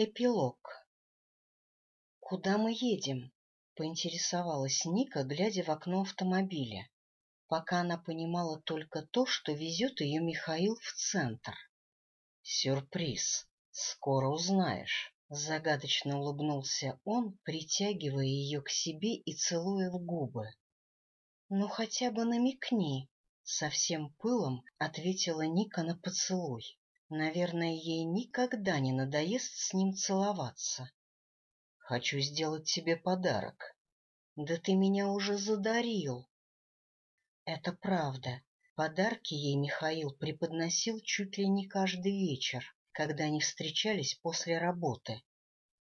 Эпилог «Куда мы едем?» — поинтересовалась Ника, глядя в окно автомобиля. Пока она понимала только то, что везет ее Михаил в центр. «Сюрприз. Скоро узнаешь», — загадочно улыбнулся он, притягивая ее к себе и целуя в губы. «Ну хотя бы намекни», — совсем пылом ответила Ника на поцелуй. Наверное, ей никогда не надоест с ним целоваться. Хочу сделать тебе подарок. Да ты меня уже задарил. Это правда. Подарки ей Михаил преподносил чуть ли не каждый вечер, когда они встречались после работы.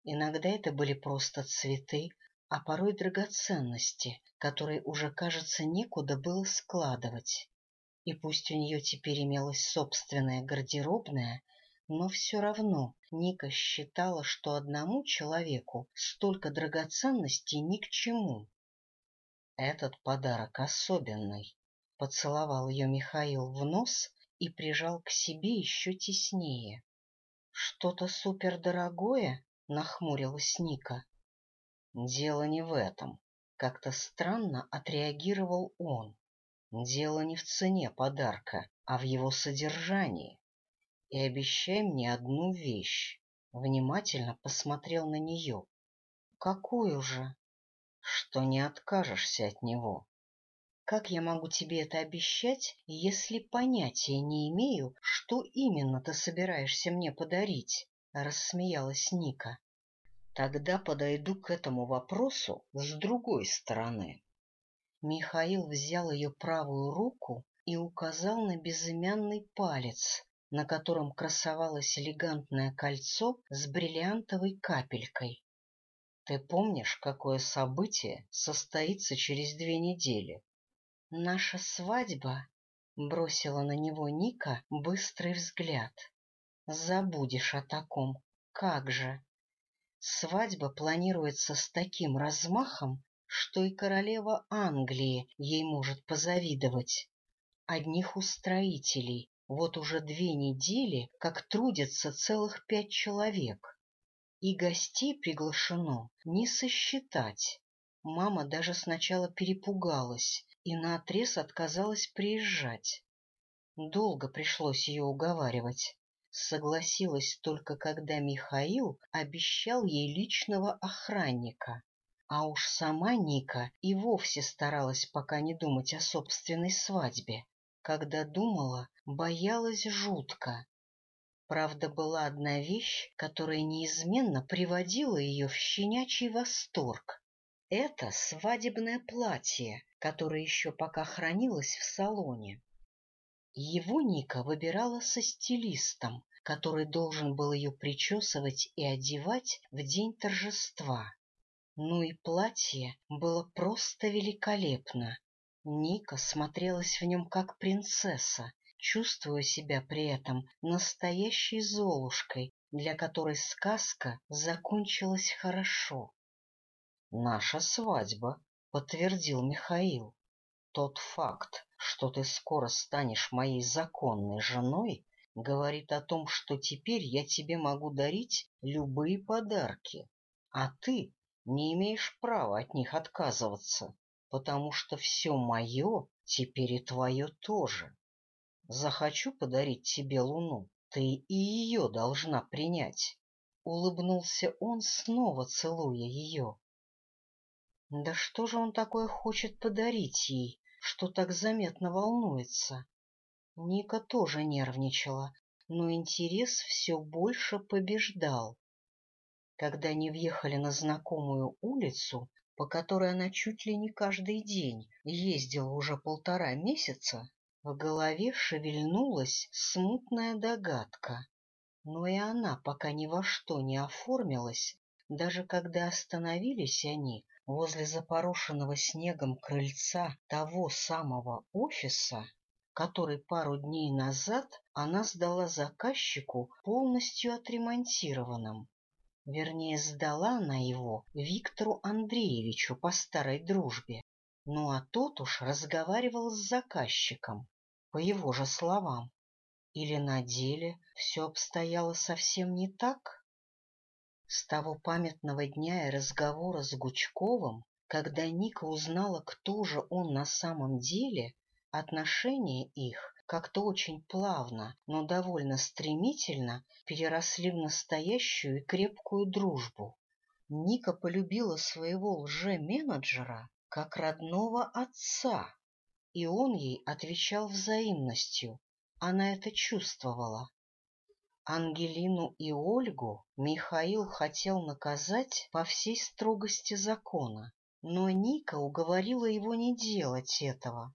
Иногда это были просто цветы, а порой драгоценности, которые уже, кажется, некуда было складывать. И пусть у нее теперь имелась собственная гардеробная, но все равно Ника считала, что одному человеку столько драгоценностей ни к чему. «Этот подарок особенный», — поцеловал ее Михаил в нос и прижал к себе еще теснее. «Что-то супердорогое?» — нахмурилась Ника. «Дело не в этом», — как-то странно отреагировал он. Дело не в цене подарка, а в его содержании. И обещай мне одну вещь. Внимательно посмотрел на нее. Какую же? Что не откажешься от него. Как я могу тебе это обещать, если понятия не имею, что именно ты собираешься мне подарить? Рассмеялась Ника. Тогда подойду к этому вопросу с другой стороны. Михаил взял ее правую руку и указал на безымянный палец, на котором красовалось элегантное кольцо с бриллиантовой капелькой. — Ты помнишь, какое событие состоится через две недели? — Наша свадьба, — бросила на него Ника быстрый взгляд. — Забудешь о таком. Как же! Свадьба планируется с таким размахом, что и королева Англии ей может позавидовать. Одних устроителей вот уже две недели как трудятся целых пять человек. И гостей приглашено не сосчитать. Мама даже сначала перепугалась и наотрез отказалась приезжать. Долго пришлось ее уговаривать. Согласилась только, когда Михаил обещал ей личного охранника. А уж сама Ника и вовсе старалась пока не думать о собственной свадьбе. Когда думала, боялась жутко. Правда, была одна вещь, которая неизменно приводила ее в щенячий восторг. Это свадебное платье, которое еще пока хранилось в салоне. Его Ника выбирала со стилистом, который должен был ее причесывать и одевать в день торжества. Ну и платье было просто великолепно. Ника смотрелась в нем как принцесса, чувствуя себя при этом настоящей золушкой, для которой сказка закончилась хорошо. — Наша свадьба, — подтвердил Михаил. — Тот факт, что ты скоро станешь моей законной женой, говорит о том, что теперь я тебе могу дарить любые подарки, а ты не имеешь права от них отказываться, потому что все мое теперь и твое тоже. Захочу подарить тебе луну, ты и ее должна принять. Улыбнулся он, снова целуя ее. Да что же он такое хочет подарить ей, что так заметно волнуется? Ника тоже нервничала, но интерес все больше побеждал когда они въехали на знакомую улицу, по которой она чуть ли не каждый день ездила уже полтора месяца, в голове шевельнулась смутная догадка. Но и она пока ни во что не оформилась, даже когда остановились они возле запорошенного снегом крыльца того самого офиса, который пару дней назад она сдала заказчику полностью отремонтированным вернее, сдала она его Виктору Андреевичу по старой дружбе. Ну а тот уж разговаривал с заказчиком, по его же словам. Или на деле все обстояло совсем не так? С того памятного дня и разговора с Гучковым, когда Ника узнала, кто же он на самом деле, Отношения их как-то очень плавно, но довольно стремительно переросли в настоящую и крепкую дружбу. Ника полюбила своего лже-менеджера как родного отца, и он ей отвечал взаимностью. Она это чувствовала. Ангелину и Ольгу Михаил хотел наказать по всей строгости закона, но Ника уговорила его не делать этого,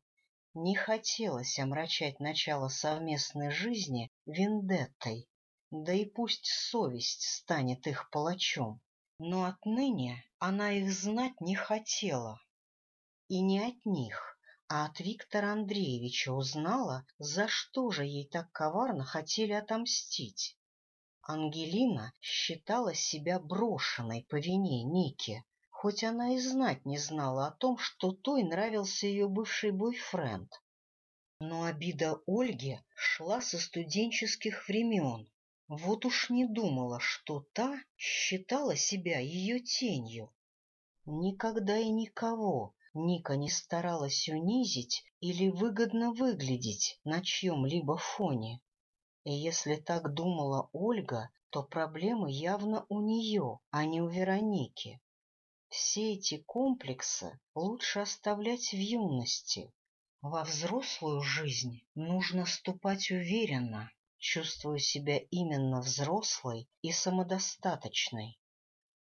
не хотелось омрачать начало совместной жизни вендеттой, да и пусть совесть станет их палачом, но отныне она их знать не хотела. И не от них, а от Виктора Андреевича узнала, за что же ей так коварно хотели отомстить. Ангелина считала себя брошенной по вине Ники, хоть она и знать не знала о том, что той нравился ее бывший бойфренд. Но обида Ольги шла со студенческих времен. Вот уж не думала, что та считала себя ее тенью. Никогда и никого Ника не старалась унизить или выгодно выглядеть на чьем-либо фоне. И если так думала Ольга, то проблемы явно у нее, а не у Вероники. Все эти комплексы лучше оставлять в юности. Во взрослую жизнь нужно ступать уверенно, чувствуя себя именно взрослой и самодостаточной.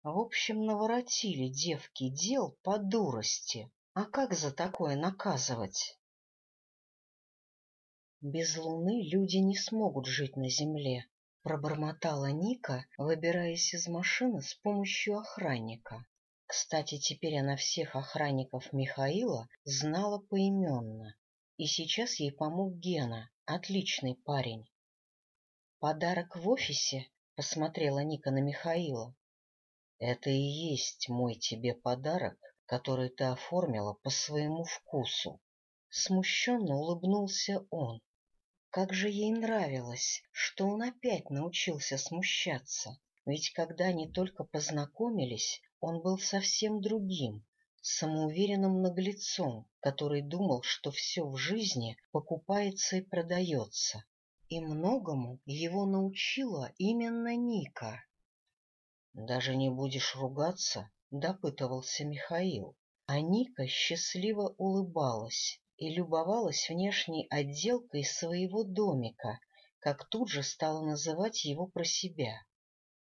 В общем, наворотили девки дел по дурости. А как за такое наказывать? Без луны люди не смогут жить на земле, пробормотала Ника, выбираясь из машины с помощью охранника. Кстати, теперь она всех охранников Михаила знала поименно, и сейчас ей помог Гена, отличный парень. «Подарок в офисе?» — посмотрела Ника на Михаила. «Это и есть мой тебе подарок, который ты оформила по своему вкусу». Смущенно улыбнулся он. Как же ей нравилось, что он опять научился смущаться. Ведь когда они только познакомились, он был совсем другим, самоуверенным наглецом, который думал, что все в жизни покупается и продается. И многому его научила именно Ника. «Даже не будешь ругаться?» — допытывался Михаил. А Ника счастливо улыбалась и любовалась внешней отделкой своего домика, как тут же стала называть его про себя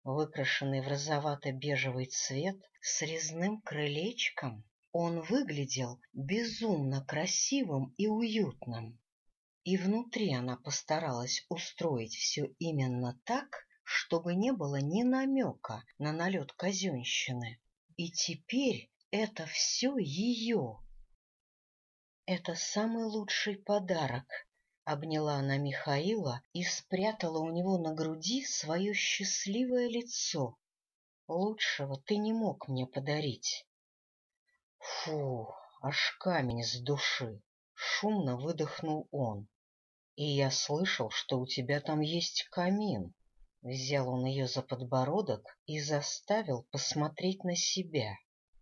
выкрашенный в розовато-бежевый цвет с резным крылечком, он выглядел безумно красивым и уютным. И внутри она постаралась устроить все именно так, чтобы не было ни намека на налет казенщины. И теперь это все ее. Это самый лучший подарок, обняла она Михаила и спрятала у него на груди свое счастливое лицо. Лучшего ты не мог мне подарить. Фу, аж камень с души! Шумно выдохнул он. И я слышал, что у тебя там есть камин. Взял он ее за подбородок и заставил посмотреть на себя.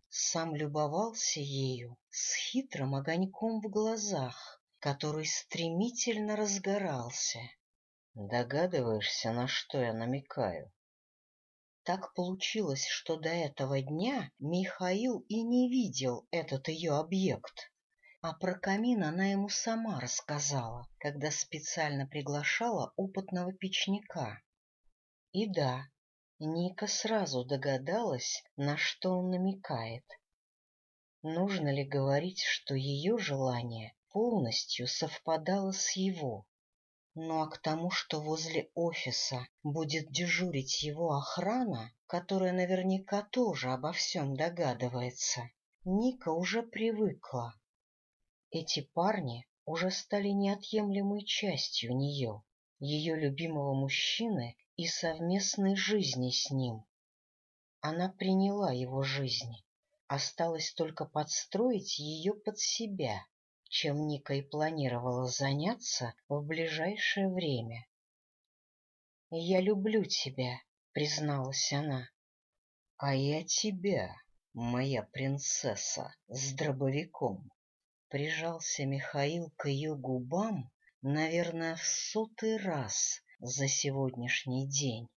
Сам любовался ею с хитрым огоньком в глазах который стремительно разгорался. Догадываешься, на что я намекаю? Так получилось, что до этого дня Михаил и не видел этот ее объект. А про камин она ему сама рассказала, когда специально приглашала опытного печника. И да, Ника сразу догадалась, на что он намекает. Нужно ли говорить, что ее желание полностью совпадало с его. Ну а к тому, что возле офиса будет дежурить его охрана, которая наверняка тоже обо всем догадывается, Ника уже привыкла. Эти парни уже стали неотъемлемой частью нее, ее любимого мужчины и совместной жизни с ним. Она приняла его жизнь, осталось только подстроить ее под себя чем Ника и планировала заняться в ближайшее время. «Я люблю тебя», — призналась она. «А я тебя, моя принцесса, с дробовиком!» Прижался Михаил к ее губам, наверное, в сотый раз за сегодняшний день.